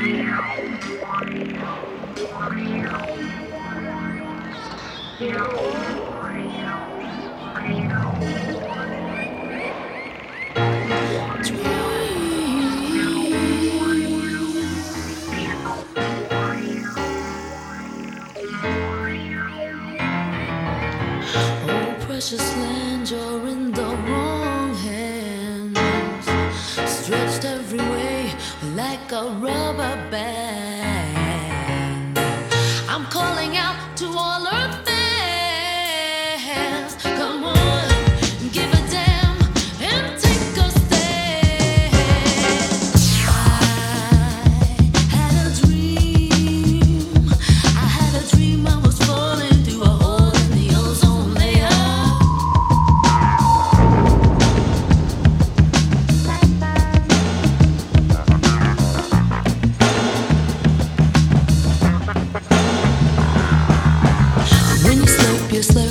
Oh, precious land, you're in the wrong. like a rubber band. useless.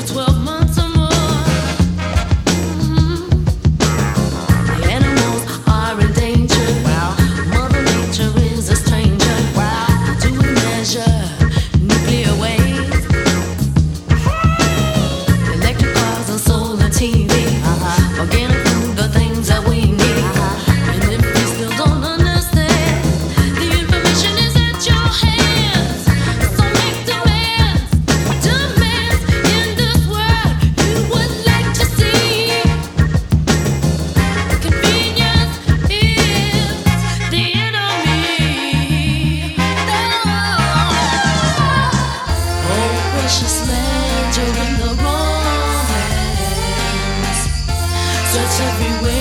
for 12 months. precious land, you're in the wrong hands. Search everywhere.